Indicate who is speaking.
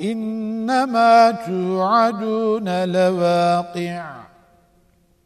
Speaker 1: إنما توعدون لواقع.